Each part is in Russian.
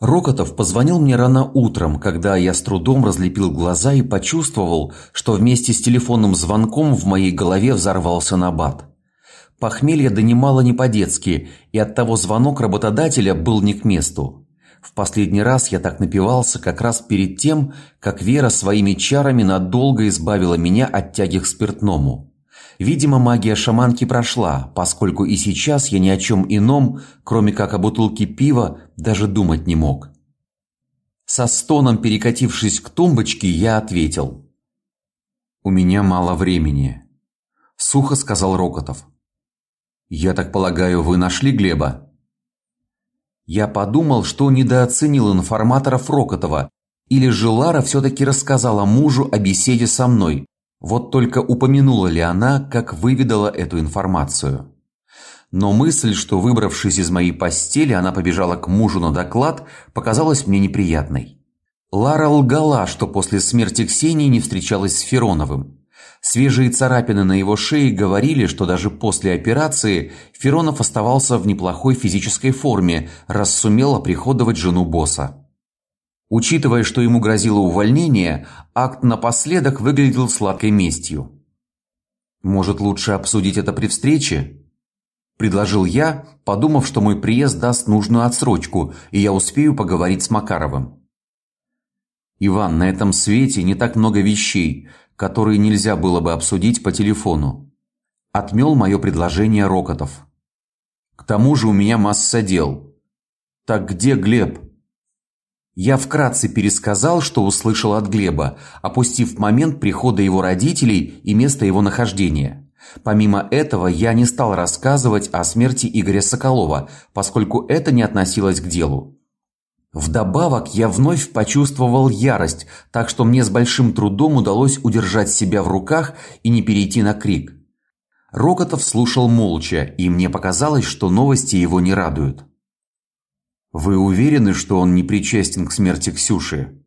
Рокотов позвонил мне рано утром, когда я с трудом разлепил глаза и почувствовал, что вместе с телефонным звонком в моей голове взорвался набат. Похмелье донимало не по-детски, и оттого звонок работодателя был не к месту. В последний раз я так напивался как раз перед тем, как Вера своими чарами надолго избавила меня от тяги к спиртному. Видимо, магия шаманки прошла, поскольку и сейчас я ни о чем ином, кроме как о бутылке пива, даже думать не мог. Со стоном перекатившись к тумбочке, я ответил: "У меня мало времени", сухо сказал Рокотов. "Я так полагаю, вы нашли Глеба?" Я подумал, что недооценил информаторов Рокотова, или же Лара все таки рассказала мужу о беседе со мной. Вот только упомянула ли она, как выведала эту информацию? Но мысль, что выбравшись из моей постели, она побежала к мужу на доклад, показалась мне неприятной. Лара лгала, что после смерти Ксении не встречалась с Фероновым. Свежие царапины на его шее говорили, что даже после операции Феронов оставался в неплохой физической форме, раз сумел оприходовать жену босса. Учитывая, что ему грозило увольнение, акт напоследок выглядел сладкой местью. Может, лучше обсудить это при встрече? предложил я, подумав, что мой приезд даст нужную отсрочку, и я успею поговорить с Макаровым. Иван, на этом свете не так много вещей, которые нельзя было бы обсудить по телефону. Отмел мое предложение Рокотов. К тому же у меня масса дел. Так где Глеб? Я вкратце пересказал, что услышал от Глеба, опустив момент прихода его родителей и место его нахождения. Помимо этого, я не стал рассказывать о смерти Игоря Соколова, поскольку это не относилось к делу. Вдобавок, я вновь почувствовал ярость, так что мне с большим трудом удалось удержать себя в руках и не перейти на крик. Рокотов слушал молча, и мне показалось, что новости его не радуют. Вы уверены, что он не причастен к смерти Ксюши?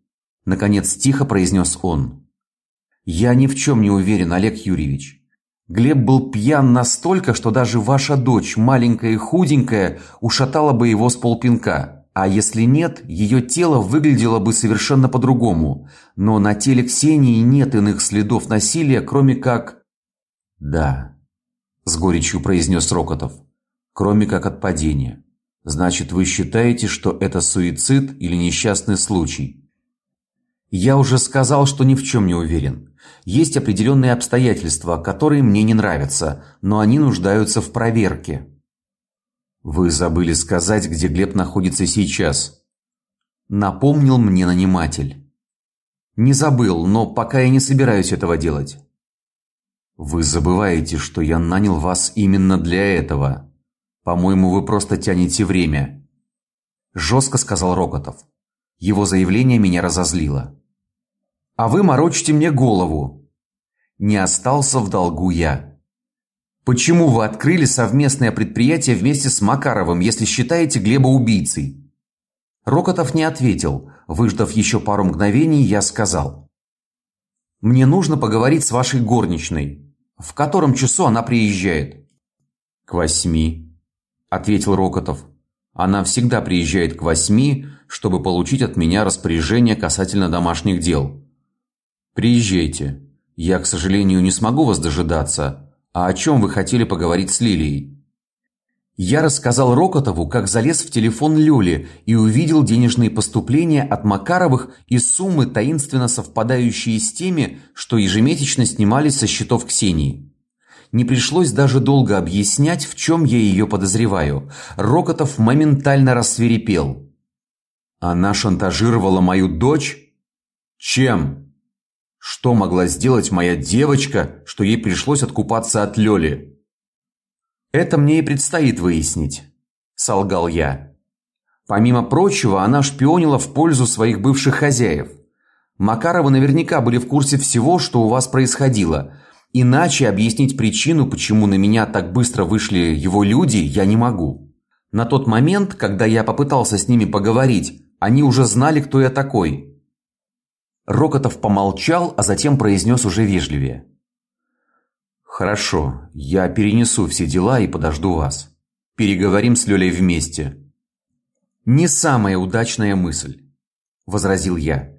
наконец тихо произнес он. Я ни в чем не уверен, Олег Юрьевич. Глеб был пьян настолько, что даже ваша дочь, маленькая и худенькая, ушатала бы его с полпинка. А если нет, ее тело выглядело бы совершенно по-другому. Но на теле Ксении нет иных следов насилия, кроме как Да, с горечью произнес Рокотов. Кроме как от падения. Значит, вы считаете, что это суицид или несчастный случай? Я уже сказал, что ни в чем не уверен. Есть определенные обстоятельства, которые мне не нравятся, но они нуждаются в проверке. Вы забыли сказать, где Глеб находится сейчас. Напомнил мне наниматель. Не забыл, но пока я не собираюсь этого делать. Вы забываете, что я нанял вас именно для этого. По-моему, вы просто тянете время, жестко сказал Рокотов. Его заявление меня разозлило. А вы морочите мне голову. Не остался в долгу я. Почему вы открыли совместное предприятие вместе с Макаровым, если считаете Глеба убийцей? Рокотов не ответил. Выждав еще пару мгновений, я сказал: Мне нужно поговорить с вашей горничной. В котором часу она приезжает? К восьми ответил Рокотов. Она всегда приезжает к восьми, чтобы получить от меня распоряжение касательно домашних дел. Приезжайте. Я, к сожалению, не смогу вас дожидаться. А о чем вы хотели поговорить с Лилией? Я рассказал Рокотову, как залез в телефон Лёли и увидел денежные поступления от Макаровых и суммы таинственно совпадающие с теми, что ежемесячно снимались со счетов Ксении. Не пришлось даже долго объяснять, в чем я ее подозреваю. Рокотов моментально рассверепел. Она шантажировала мою дочь? Чем? Что могла сделать моя девочка, что ей пришлось откупаться от Лёли? Это мне и предстоит выяснить, солгал я. Помимо прочего, она шпионила в пользу своих бывших хозяев. Макаровы наверняка были в курсе всего, что у вас происходило, Иначе объяснить причину, почему на меня так быстро вышли его люди, я не могу. На тот момент, когда я попытался с ними поговорить, они уже знали, кто я такой. Рокотов помолчал, а затем произнес уже вежливее: Хорошо, я перенесу все дела и подожду вас. Переговорим с Лёлей вместе. Не самая удачная мысль, возразил я.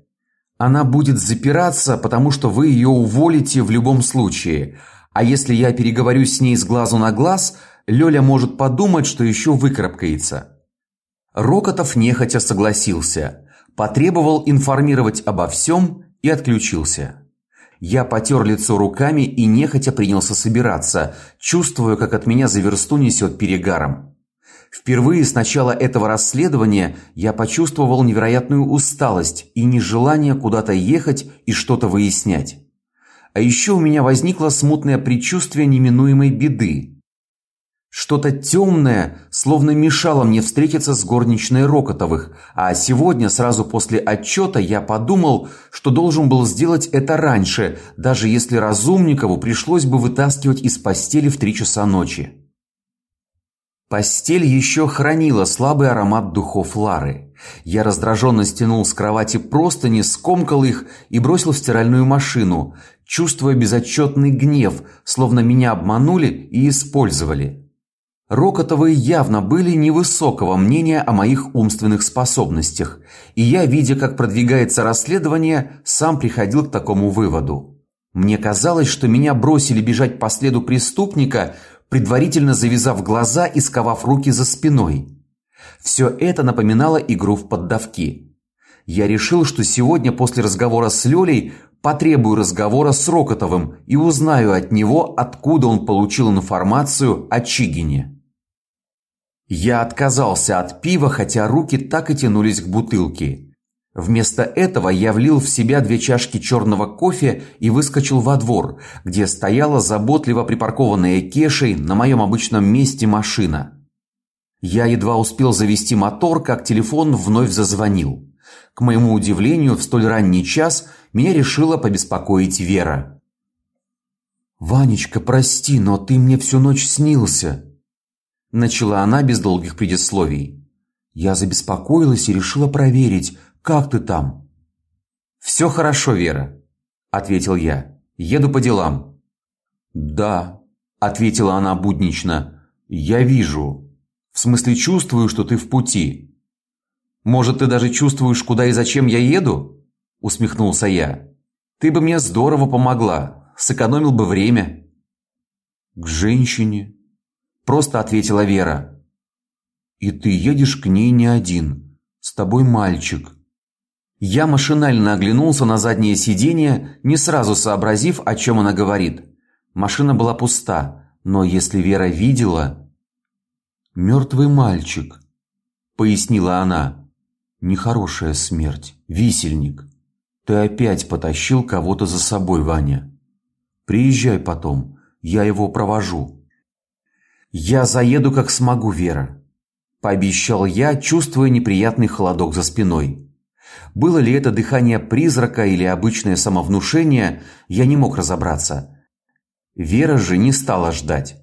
Она будет запираться, потому что вы ее уволите в любом случае. А если я переговорю с ней с глазу на глаз, Лёля может подумать, что еще выкарабкается. Рокотов нехотя согласился, потребовал информировать обо всем и отключился. Я потер лицо руками и нехотя принялся собираться, чувствуя, как от меня за версту несет перегаром. Впервые с начала этого расследования я почувствовал невероятную усталость и нежелание куда-то ехать и что-то выяснять. А еще у меня возникло смутное предчувствие неминуемой беды. Что-то темное словно мешало мне встретиться с горничной Рокотовых, а сегодня сразу после отчета я подумал, что должен был сделать это раньше, даже если Разумникову пришлось бы вытаскивать из постели в три часа ночи. Постель еще хранила слабый аромат духов Лары. Я раздраженно стянул с кровати простыни, скомкал их и бросил в стиральную машину, чувствуя безотчетный гнев, словно меня обманули и использовали. Рокотовы явно были невысокого мнения о моих умственных способностях, и я, видя, как продвигается расследование, сам приходил к такому выводу. Мне казалось, что меня бросили бежать по следу преступника, предварительно завязав глаза и сковав руки за спиной. Все это напоминало игру в поддавки. Я решил, что сегодня после разговора с Лёлей потребую разговора с Рокотовым и узнаю от него, откуда он получил информацию о Чигине. Я отказался от пива, хотя руки так и тянулись к бутылке. Вместо этого я влил в себя две чашки черного кофе и выскочил во двор, где стояла заботливо припаркованная Кешей на моем обычном месте машина. Я едва успел завести мотор, как телефон вновь зазвонил. К моему удивлению, в столь ранний час меня решила побеспокоить Вера. Ванечка, прости, но ты мне всю ночь снился начала она без долгих предисловий. Я забеспокоилась и решила проверить, как ты там. Все хорошо, Вера, ответил я. Еду по делам. Да, ответила она буднично. Я вижу. В смысле, чувствую, что ты в пути. Может, ты даже чувствуешь, куда и зачем я еду? усмехнулся я. Ты бы мне здорово помогла, сэкономил бы время. К женщине, просто ответила Вера. И ты едешь к ней не один. С тобой мальчик. Я машинально оглянулся на заднее сиденье, не сразу сообразив, о чем она говорит. Машина была пуста, но если Вера видела, мертвый мальчик, пояснила она. Нехорошая смерть, висельник. Ты опять потащил кого-то за собой, Ваня. Приезжай потом, я его провожу. Я заеду как смогу, Вера, пообещал я, чувствуя неприятный холодок за спиной. Было ли это дыхание призрака или обычное самовнушение, я не мог разобраться. Вера же не стала ждать.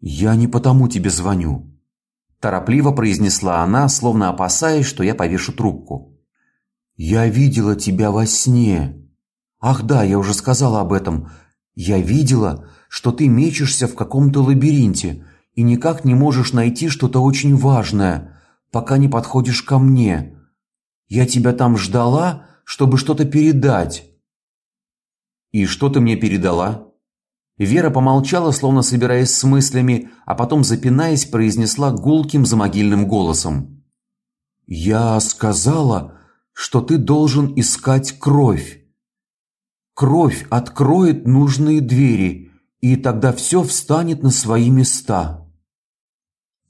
Я не потому тебе звоню, торопливо произнесла она, словно опасаясь, что я повешу трубку. Я видела тебя во сне. Ах да, я уже сказала об этом. Я видела, что ты мечешься в каком-то лабиринте и никак не можешь найти что-то очень важное, пока не подходишь ко мне. Я тебя там ждала, чтобы что-то передать. И что ты мне передала? Вера помолчала, словно собираясь с мыслями, а потом запинаясь, произнесла гулким замогильным голосом: "Я сказала, что ты должен искать кровь. Кровь откроет нужные двери, и тогда все встанет на свои места.